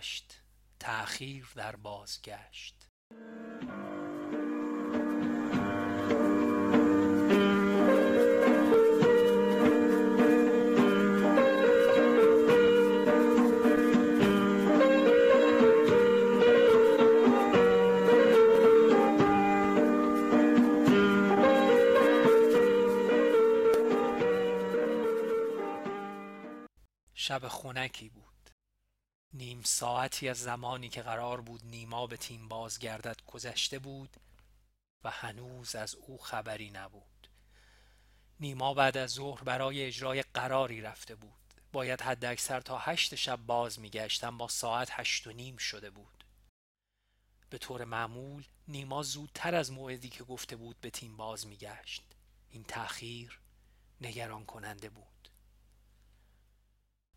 هشت تأخیر در بازگشت. شب خونکی بود. نیم ساعتی از زمانی که قرار بود نیما به تیم بازگردد گذشته بود و هنوز از او خبری نبود. نیما بعد از ظهر برای اجرای قراری رفته بود. باید حد اکثر تا هشت شب باز میگشت اما ساعت هشت و نیم شده بود. به طور معمول نیما زودتر از موعدی که گفته بود به تیم باز میگشت. این تأخیر نگران کننده بود.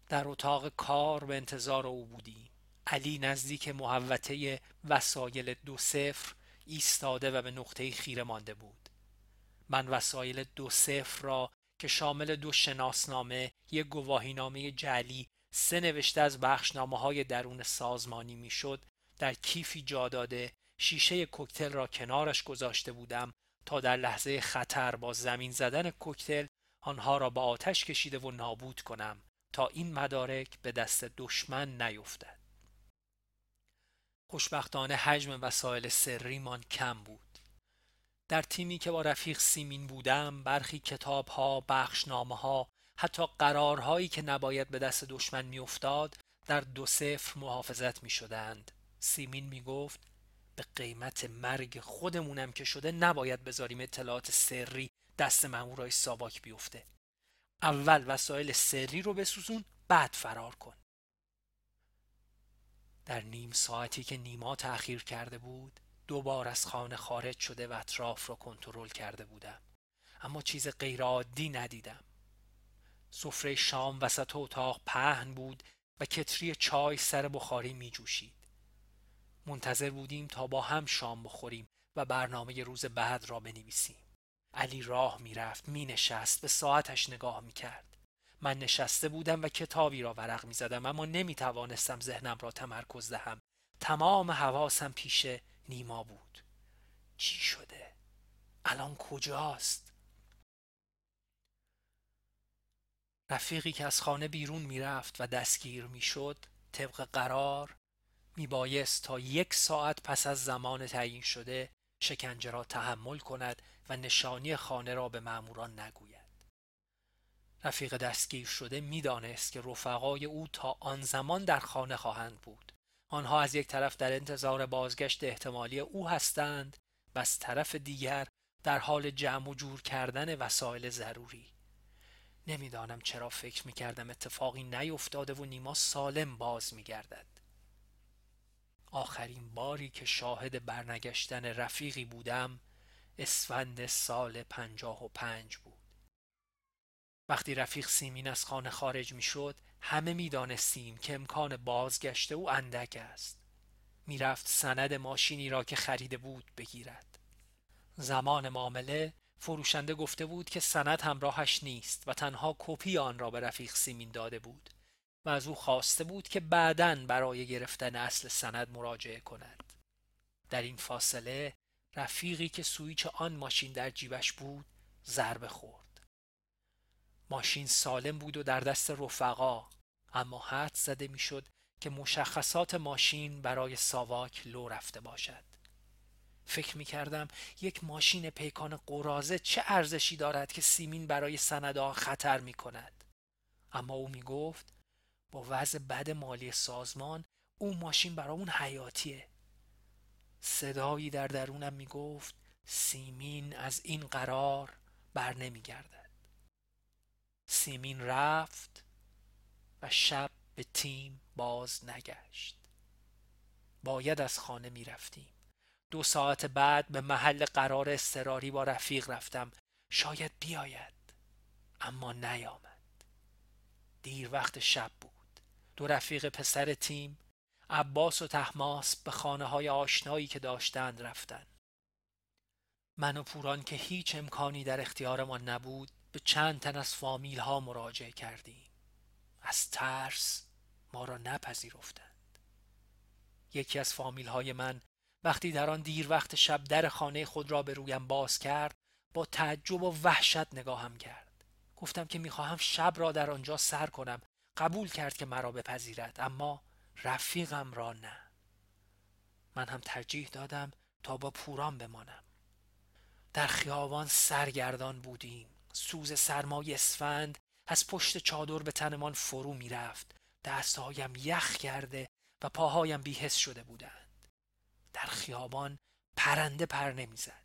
در اتاق کار به انتظار او بودیم علی نزدیک محوطه وسایل دو صفر ایستاده و به نقطه خیره مانده بود. من وسایل دو صفر را که شامل دو شناسنامه یک گواهینامه جعلی سه نوشته از بخشنامه های درون سازمانی می‌شد در کیفی جا داده شیشه کوکتل را کنارش گذاشته بودم تا در لحظه خطر با زمین زدن کوکتل آنها را به آتش کشیده و نابود کنم. تا این مدارک به دست دشمن نیفتد. خوشبختانه حجم وسایل سریمان کم بود. در تیمی که با رفیق سیمین بودم برخی کتاب ها بخشنامه ها حتی قرارهایی که نباید به دست دشمن میافتاد در دو صفر محافظت می شدند سیمین می گفت به قیمت مرگ خودمونم که شده نباید بذاریم اطلاعات سری دست مامورای ساواک بیفته. اول وسایل سری رو بسوزون بعد فرار کن در نیم ساعتی که نیما تأخیر کرده بود دوبار از خانه خارج شده و اطراف را کنترل کرده بودم اما چیز غیرعادی ندیدم سفره شام وسط اتاق پهن بود و کتری چای سر بخاری می جوشید. منتظر بودیم تا با هم شام بخوریم و برنامه روز بعد را بنویسیم. علی راه می‌رفت مینشست به ساعتش نگاه می‌کرد. من نشسته بودم و کتابی را ورق می‌زدم اما نمی‌توانستم ذهنم را تمرکز دهم. تمام حواسم پیش نیما بود. چی شده؟ الان کجاست؟ رفیقی که از خانه بیرون می‌رفت و دستگیر می‌شد طبق قرار میبایست تا یک ساعت پس از زمان تعیین شده شکنجه را تحمل کند و نشانی خانه را به ماموران نگوید. رفیق دستگیر شده می‌دانست که رفقای او تا آن زمان در خانه خواهند بود. آنها از یک طرف در انتظار بازگشت احتمالی او هستند و از طرف دیگر در حال جمع و جور کردن وسایل ضروری. نمی‌دانم چرا فکر می‌کردم اتفاقی نیفتاده و نیما سالم باز میگردد. آخرین باری که شاهد برنگشتن رفیقی بودم اسفند سال پنجاه و پنج بود. وقتی رفیق سیمین از خانه خارج می شد همه می دانستیم که امکان بازگشت او اندک است. می‌رفت سند ماشینی را که خریده بود بگیرد. زمان معامله فروشنده گفته بود که سند همراهش نیست و تنها کپی آن را به رفیق سیمین داده بود و از او خواسته بود که بعدا برای گرفتن اصل سند مراجعه کند. در این فاصله رفیقی که سویچ آن ماشین در جیبش بود ضربه خورد. ماشین سالم بود و در دست رفقا اما حد زده می‌شد که مشخصات ماشین برای ساواک لو رفته باشد. فکر می کردم یک ماشین پیکان قرازه چه ارزشی دارد که سیمین برای سندها خطر می کند اما او می گفت با وضع بد مالی سازمان او ماشین برامون حیاتیه. صدایی در درونم می گفت سیمین از این قرار بر نمی گردد سیمین رفت و شب به تیم باز نگشت. باید از خانه می رفتیم دو ساعت بعد به محل قرار استراری با رفیق رفتم. شاید بیاید اما نیامد. دیر وقت شب بود. دو رفیق پسر تیم عباس و تحماس به خانه های آشنایی که داشتند رفتند. من و پوران که هیچ امکانی در اختیارمان نبود به چند تن از فامیل ها مراجعه کردیم. از ترس ما را نپذیرفتند. یکی از فامیل های من وقتی در آن دیر وقت شب در خانه خود را به رویم باز کرد با تعجب و وحشت نگاهم کرد. گفتم که می‌خواهم شب را در آنجا سر کنم. قبول کرد که مرا بپذیرد اما رفیقم را نه. من هم ترجیح دادم تا با پوران بمانم. در خیابان سرگردان بودیم. سوز سرمای اسفند از پشت چادر به تنمان فرو می‌رفت. دستهایم یخ کرده و پاهایم بیهس شده بودند. در خیابان پرنده پر نمی‌زد.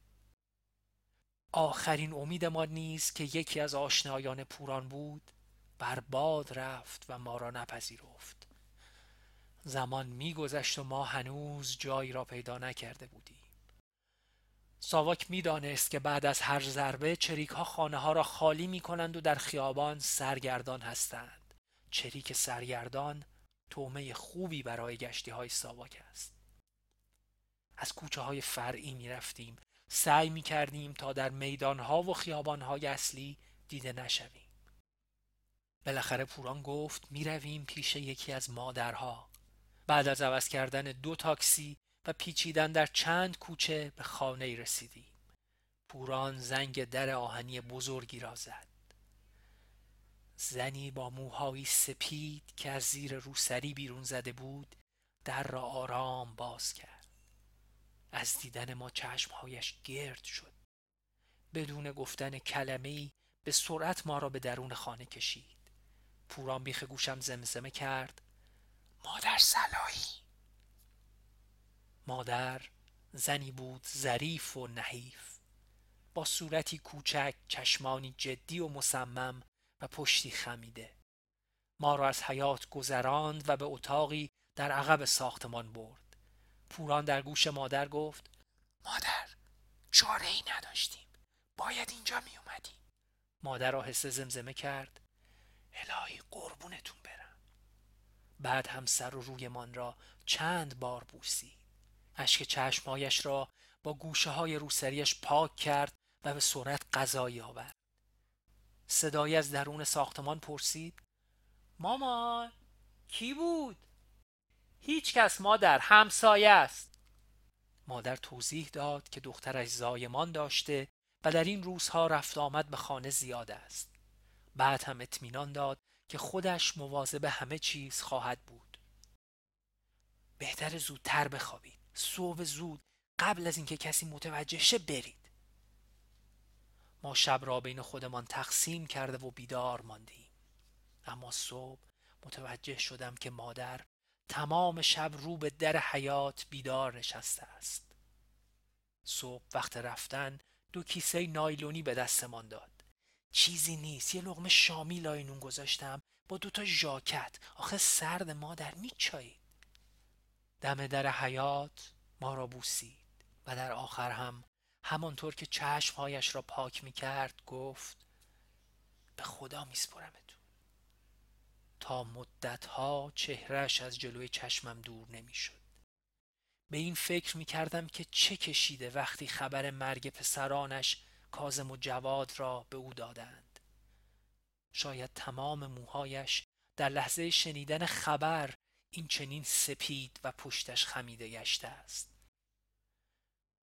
آخرین امید ما نیز که یکی از آشنایان پوران بود. برباد رفت و ما را نپذیرفت. زمان میگذشت و ما هنوز جایی را پیدا نکرده بودیم. ساواک می‌دانست که بعد از هر ضربه چریک ها خانه ها را خالی می کنند و در خیابان سرگردان هستند. چریک سرگردان تومه خوبی برای گشتی های ساواک است. از کوچه های فرعی می رفتیم سعی می کردیم تا در میدان ها و خیابان های اصلی دیده نشویم. بالاخره پوران گفت می رویم پیش یکی از مادرها. بعد از عوض کردن دو تاکسی و پیچیدن در چند کوچه به خانه رسیدیم. پوران زنگ در آهنی بزرگی را زد. زنی با موهایی سپید که از زیر روسری بیرون زده بود در را آرام باز کرد. از دیدن ما چشمهایش گرد شد. بدون گفتن کلمه به سرعت ما را به درون خانه کشید. پوران بیخ گوشم زمزمه کرد. مادر سلایی مادر زنی بود ظریف و نحیف. با صورتی کوچک چشمانی جدی و مصمم و پشتی خمیده. ما را از حیات گذراند و به اتاقی در عقب ساختمان برد. پوران در گوش مادر گفت مادر چاره ای نداشتیم. باید اینجا می اومدیم مادر آهسته زمزمه کرد. الهی قربونتون برم. بعد هم سر و رویمان را چند بار بوسید اشک چشمهایش را با گوشه های روسریش پاک کرد و به سرعت غذایی آورد. صدایی از درون ساختمان پرسید مامان کی بود؟ هیچ کس مادر همسایه است. مادر توضیح داد که دخترش زایمان داشته و در این روزها رفت آمد به خانه زیاد است. بعد هم اطمینان داد که خودش مواظب همه چیز خواهد بود. بهتر زودتر بخوابید. صبح زود قبل از اینکه کسی متوجه شه برید. ما شب را بین خودمان تقسیم کرده و بیدار ماندیم. اما صبح متوجه شدم که مادر تمام شب رو به در حیات بیدار نشسته است. صبح وقت رفتن دو کیسه نایلونی به دستمان داد. چیزی نیست. یه لغمه شامی لای نون گذاشتم. با دوتا ژاکت. آخه سرد مادر میچایید. دم در حیات ما را بوسید. و در آخر هم همانطور که چشمهایش را پاک می کرد گفت به خدا میسپرمتون. تا مدتها چهرش از جلوی چشمم دور نمی‌شد. به این فکر می کردم که چه کشیده وقتی خبر مرگ پسرانش کازم و جواد را به او دادند. شاید تمام موهایش در لحظه شنیدن خبر این چنین سپید و پشتش خمیده گشته است.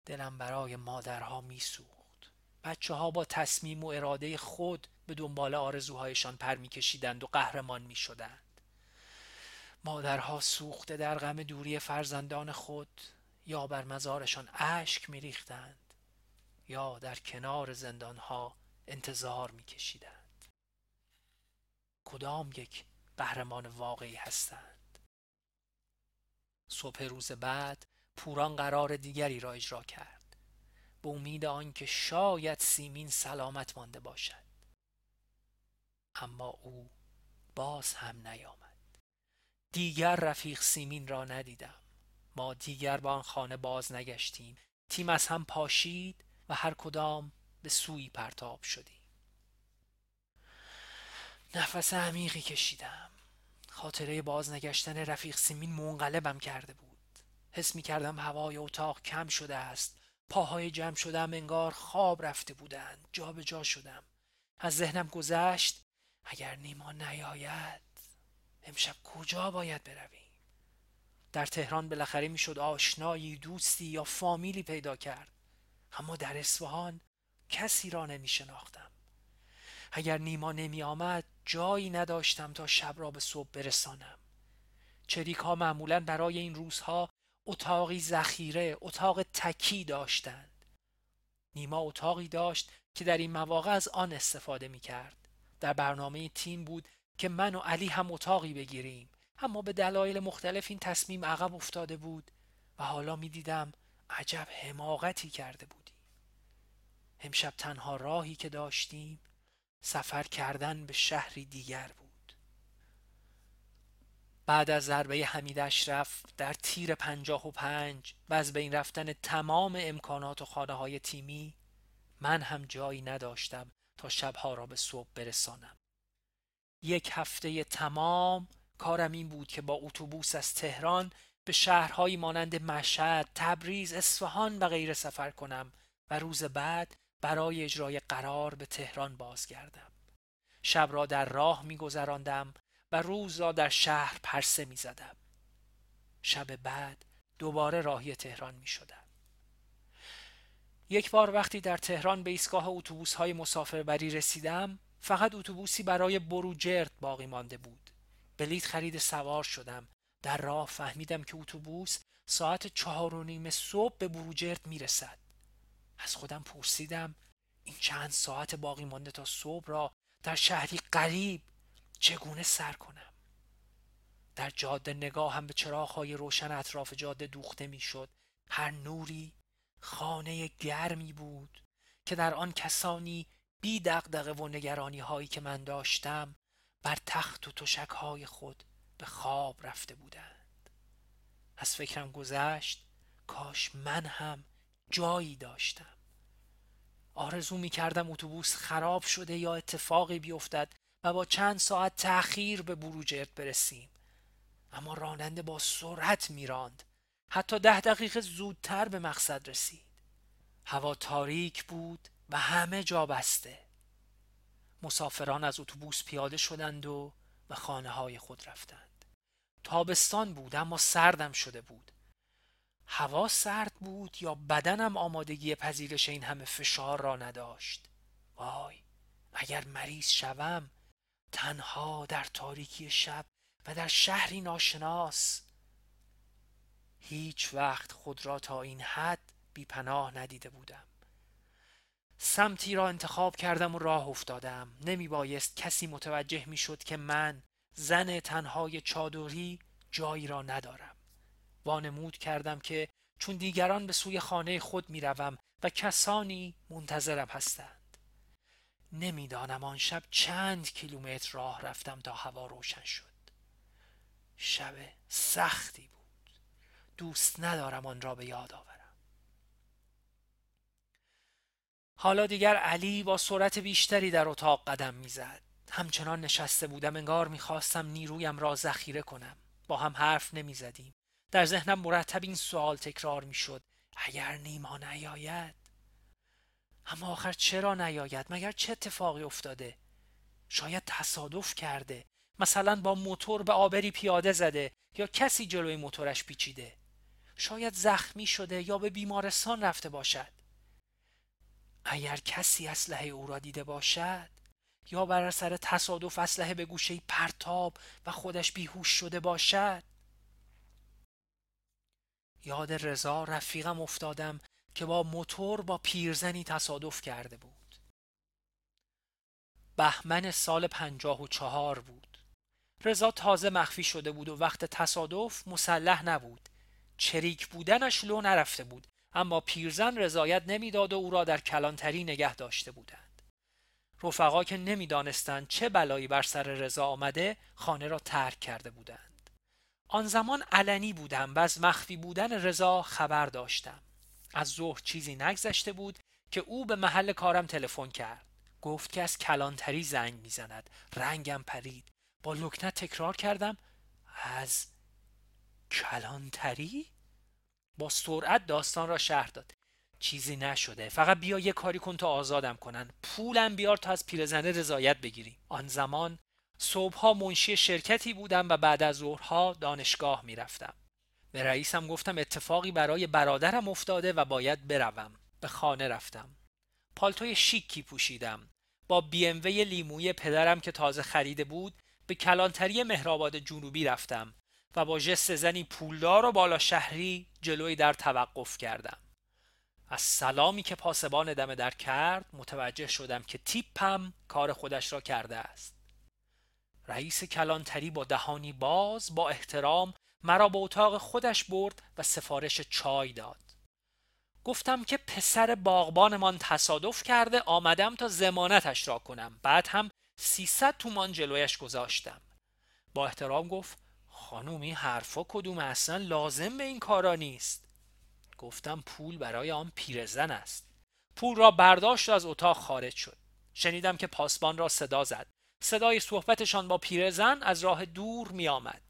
دلم برای مادرها میسوخت. بچه ها با تصمیم و اراده خود به دنبال آرزوهایشان پر میکشیدند و قهرمان می‌شدند. مادرها سوخته در غم دوری فرزندان خود یا بر مزارشان اشک میریختند. یا در کنار زندانها انتظار میکشیدند. کدام یک قهرمان واقعی هستند؟ صبح روز بعد پوران قرار دیگری را اجرا کرد. به امید آنکه شاید سیمین سلامت مانده باشد. اما او باز هم نیامد. دیگر رفیق سیمین را ندیدم. ما دیگر به آن خانه باز نگشتیم. تیم از هم پاشید و هر کدام به سوی پرتاب شدیم. نفس عمیقی کشیدم. خاطره بازنگشتن رفیق سیمین منقلبم کرده بود. حس می کردم هوای اتاق کم شده است. پاهای جمع شدم انگار خواب رفته بودند. جا به جا شدم. از ذهنم گذشت اگر نیما نیاید امشب کجا باید برویم؟ در تهران بالاخره می‌شد آشنایی دوستی یا فامیلی پیدا کرد. اما در اصفهان کسی را نمی شناختم اگر نیما نمی آمد جایی نداشتم تا شب را به صبح برسانم. چریک ها معمولا برای این روزها اتاقی ذخیره اتاق تکی داشتند. نیما اتاقی داشت که در این مواقع از آن استفاده می کرد در برنامه تیم بود که من و علی هم اتاقی بگیریم. اما به دلایل مختلف این تصمیم عقب افتاده بود و حالا می دیدم عجب حماقتی کرده بودیم. امشب تنها راهی که داشتیم سفر کردن به شهری دیگر بود. بعد از ضربه حمید اشرف در تیر پنجاه و پنج و از بین رفتن تمام امکانات و خانه های تیمی من هم جایی نداشتم تا شبها را به صبح برسانم. یک هفته تمام کارم این بود که با اتوبوس از تهران به شهرهایی مانند مشهد، تبریز، اصفهان و غیره سفر کنم و روز بعد برای اجرای قرار به تهران بازگردم. شب را در راه میگذراندم و روز را در شهر پرسه می‌زدم. شب بعد دوباره راهی تهران می شدم. یک بار وقتی در تهران به ایستگاه اتوبوس های مسافربری رسیدم فقط اتوبوسی برای بروجرد باقی مانده بود بلیت خرید سوار شدم در راه فهمیدم که اتوبوس ساعت چهار و نیم صبح به بروجرد می‌رسد. از خودم پرسیدم این چند ساعت باقی مانده تا صبح را در شهری قریب چگونه سر کنم؟ در جاده نگاه هم به چراغهای روشن اطراف جاده دوخته می‌شد. هر نوری خانه گرمی بود که در آن کسانی بی دقدقه و نگرانی هایی که من داشتم بر تخت و تشک های خود به خواب رفته بودند. از فکرم گذشت کاش من هم جایی داشتم. آرزو می کردم اتوبوس خراب شده یا اتفاقی بیفتد و با چند ساعت تأخیر به بروجرد برسیم. اما راننده با سرعت میراند. حتی ده دقیقه زودتر به مقصد رسید. هوا تاریک بود و همه جا بسته. مسافران از اتوبوس پیاده شدند و به خانه های خود رفتند. تابستان بود اما سردم شده بود. هوا سرد بود یا بدنم آمادگی پذیرش این همه فشار را نداشت؟ وای اگر مریض شوم تنها در تاریکی شب و در شهری ناشناس. هیچ وقت خود را تا این حد بی پناه ندیده بودم. سمتی را انتخاب کردم و راه افتادم. نمی بایست کسی متوجه می شد که من زن تنهای چادری جایی را ندارم. وانمود کردم که چون دیگران به سوی خانه خود می روم و کسانی منتظرم هستند. نمی‌دانم آن شب چند کیلومتر راه رفتم تا هوا روشن شد. شب سختی بود. دوست ندارم آن را به یاد آورم. حالا دیگر علی با سرعت بیشتری در اتاق قدم می‌زد. همچنان نشسته بودم انگار می‌خواستم نیرویم را ذخیره کنم. با هم حرف نمی‌زدیم. در ذهنم مرتب این سوال تکرار می‌شد. اگر نیما نیاید؟ اما آخر چرا نیاید؟ مگر چه اتفاقی افتاده؟ شاید تصادف کرده. مثلا با موتور به آبری پیاده زده یا کسی جلوی موتورش پیچیده. شاید زخمی شده یا به بیمارستان رفته باشد. اگر کسی اسلحه او را دیده باشد یا بر اثر تصادف اسلحه به گوشه پرتاب و خودش بیهوش شده باشد؟ یاد رضا رفیقم افتادم که با موتور با پیرزنی تصادف کرده بود. بهمن سال پنجاه و چهار بود. رضا تازه مخفی شده بود و وقت تصادف مسلح نبود. چریک بودنش لو نرفته بود اما پیرزن رضایت نمی‌داد و او را در کلانتری نگه داشته بودند. رفقا که نمی‌دانستند چه بلایی بر سر رضا آمده خانه را ترک کرده بودند. آن زمان علنی بودم و از مخفی بودن رضا خبر داشتم. از ظهر چیزی نگذشته بود که او به محل کارم تلفن کرد. گفت که از کلانتری زنگ می‌زند. رنگم پرید. با لکنت تکرار کردم. از کلانتری؟ با سرعت داستان را شهر داد. چیزی نشده. فقط بیا یه کاری کن تا آزادم کنن. پولم بیار تا از پیرزنه رضایت بگیری. آن زمان صبحها منشی شرکتی بودم و بعد از ظهرها دانشگاه می‌رفتم. به رئیسم گفتم اتفاقی برای برادرم افتاده و باید بروم. به خانه رفتم. پالتوی شیکی پوشیدم. با وی لیموی پدرم که تازه خریده بود به کلانتری مهرآباد جنوبی رفتم و با جست زنی پولدار و بالا شهری جلوی در توقف کردم. از سلامی که پاسبان دم در کرد متوجه شدم که تیپم کار خودش را کرده است. رئیس کلانتری با دهانی باز با احترام مرا به اتاق خودش برد و سفارش چای داد. گفتم که پسر باغبانمان تصادف کرده آمدم تا زمانتش را کنم. بعد هم سیصد تومان جلویش گذاشتم. با احترام گفت خانوم این حرفا کدوم اصلا؟ لازم به این کارا نیست. گفتم پول برای آن پیرزن است. پول را برداشت و از اتاق خارج شد. شنیدم که پاسبان را صدا زد. صدای صحبتشان با پیرزن از راه دور می آمد.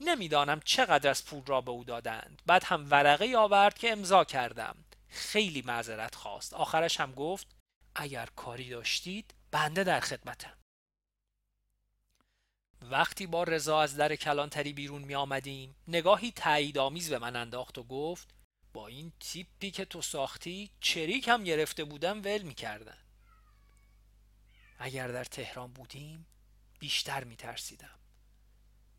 نمی‌دانم چقدر از پول را به او دادند. بعد هم ورقه آورد که امضا کردم. خیلی معذرت خواست. آخرش هم گفت اگر کاری داشتید بنده در خدمتم. وقتی با رضا از در کلانتری بیرون می آمدیم نگاهی تایید آمیز به من انداخت و گفت با این تیپی که تو ساختی چریک هم گرفته بودم ول می کردن. اگر در تهران بودیم بیشتر می ترسیدم.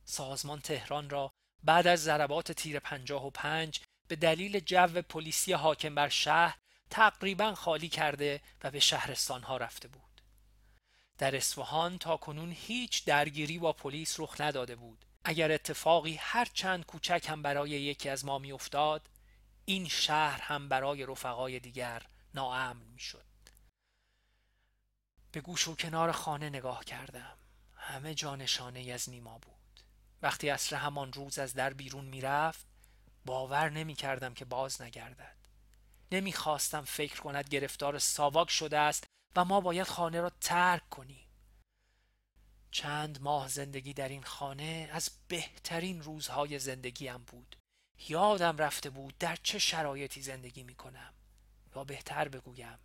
سازمان تهران را بعد از ضربات تیر پنجاه و پنج به دلیل جو پلیسی حاکم بر شهر تقریبا خالی کرده و به شهرستان ها رفته بود. در اصفهان تا کنون هیچ درگیری با پلیس رخ نداده بود. اگر اتفاقی هر چند کوچک هم برای یکی از ما میافتاد این شهر هم برای رفقای دیگر ناامن می‌شد. به گوش و کنار خانه نگاه کردم. همه جانشانه از نیما بود. وقتی اصر همان روز از در بیرون می‌رفت باور نمی کردم که باز نگردد نمی خواستم فکر کند گرفتار ساواک شده است و ما باید خانه را ترک کنیم چند ماه زندگی در این خانه از بهترین روزهای زندگیم بود یادم رفته بود در چه شرایطی زندگی می کنم یا بهتر بگویم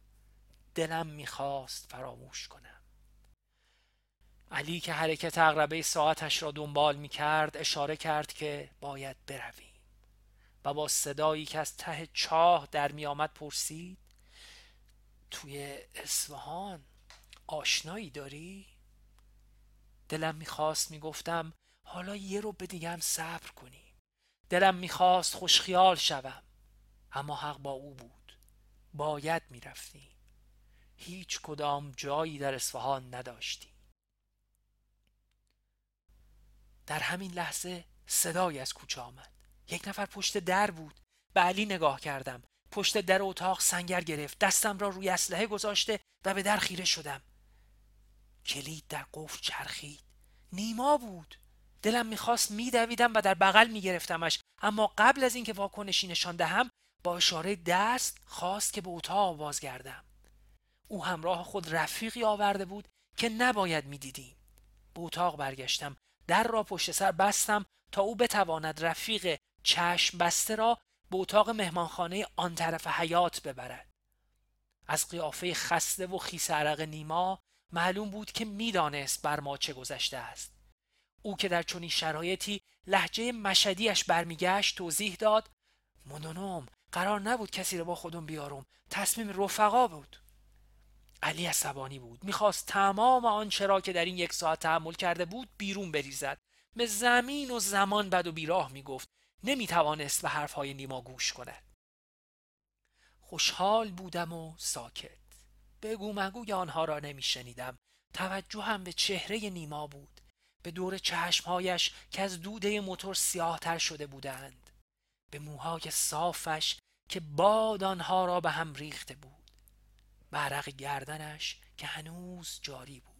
دلم می‌خواست فراموش کنم. علی که حرکت اغربه ساعتش را دنبال می کرد اشاره کرد که باید برویم. و با صدایی که از ته چاه در می آمد پرسید توی اصفهان آشنایی داری؟ دلم می‌خواست می‌گفتم حالا یه رو به دیگم صبر کنیم. دلم می‌خواست خوشخیال شوم اما حق با او بود. باید می‌رفتیم. هیچ کدام جایی در اصفهان نداشتیم. در همین لحظه صدایی از کوچه آمد. یک نفر پشت در بود. به علی نگاه کردم. پشت در اتاق سنگر گرفت. دستم را روی اسلحه گذاشته و به در خیره شدم. کلید در قفل چرخید. نیما بود. دلم می‌خواست میدویدم و در بغل میگرفتمش. اما قبل از اینکه واکنشی نشان دهم با اشاره دست خواست که به اتاق بازگردم. او همراه خود رفیقی آورده بود که نباید می‌دیدیم به اتاق برگشتم. در را پشت سر بستم تا او بتواند رفیق چشم بسته را به اتاق مهمانخانه آن طرف حیات ببرد. از قیافه خسته و خیس عرق نیما معلوم بود که می‌دانست بر ما چه گذشته است. او که در چنین شرایطی لحجه مشدیش برمیگشت توضیح داد مونونوم قرار نبود کسی را با خودم بیارم تصمیم رفقا بود. علی عصبانی بود می‌خواست تمام آنچه را که در این یک ساعت تحمل کرده بود بیرون بریزد. به زمین و زمان بد و بیراه می‌گفت نمی‌توانست به حرفهای نیما گوش کند. خوشحال بودم و ساکت. بگو مگوی آنها را نمیشنیدم. توجهم به چهره نیما بود. به دور چشمهایش که از دوده موتور سیاهتر شده بودند. به موهای صافش که باد آنها را به هم ریخته بود. برق گردنش که هنوز جاری بود.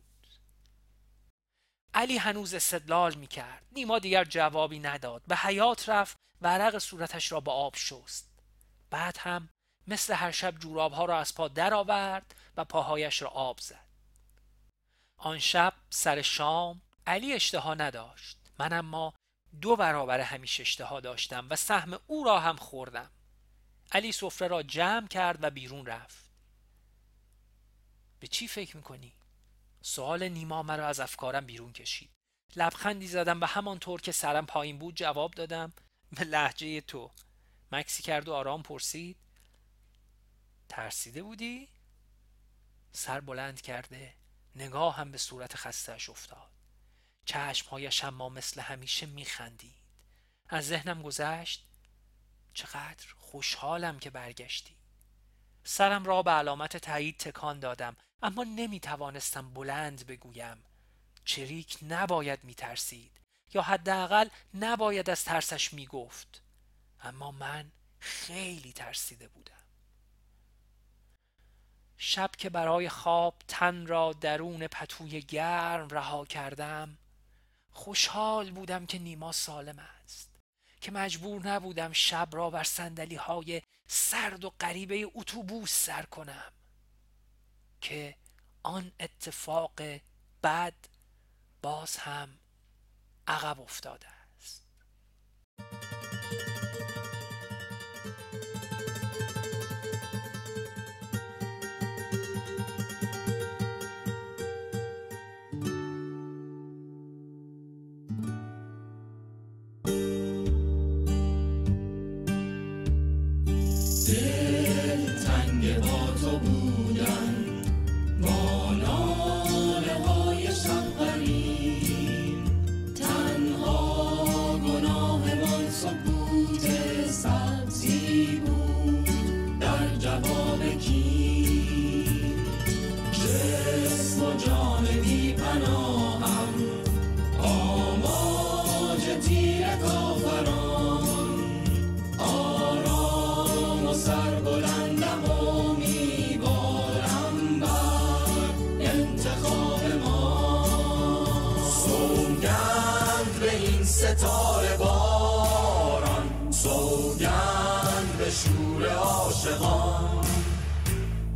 علی هنوز استدلال می کرد نیما دیگر جوابی نداد. به حیات رفت. و عرق صورتش را با آب شست. بعد هم مثل هر شب جورابها را از پا درآورد و پاهایش را آب زد. آن شب سر شام علی اشتها نداشت. من اما دو برابر همیشه اشتها داشتم و سهم او را هم خوردم. علی سفره را جمع کرد و بیرون رفت. به چی فکر می‌کنی؟ سوال نیما مرا از افکارم بیرون کشید. لبخندی زدم و همانطور که سرم پایین بود جواب دادم. به لحجه تو. مکسی کرد و آرام پرسید. ترسیده بودی؟ سر بلند کرده. نگاه هم به صورت خستهش افتاد. چشمهایش اما مثل همیشه میخندید. از ذهنم گذشت چقدر خوشحالم که برگشتی. سرم را به علامت تایید تکان دادم اما نمی توانستم بلند بگویم. چریک نباید می ترسید یا حداقل نباید از ترسش می گفت اما من خیلی ترسیده بودم. شب که برای خواب تن را درون پتوی گرم رها کردم خوشحال بودم که نیما سالم است که مجبور نبودم شب را بر سندلی های سرد و غریبه اتوبوس سر کنم که آن اتفاق بد باز هم عقب افتاده ستاره باران سوگند به شور عاشقان.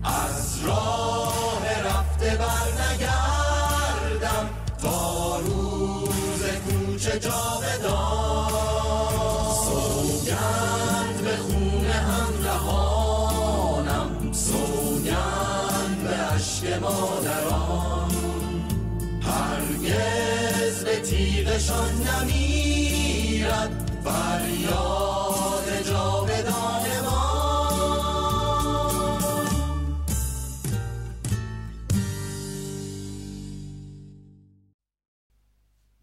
از راه رفته بر نگردم تا روز کوچه جاودان. سوگند به خون همراهانم سوگند به عشق مادران. هرگز به تیغشان فریاد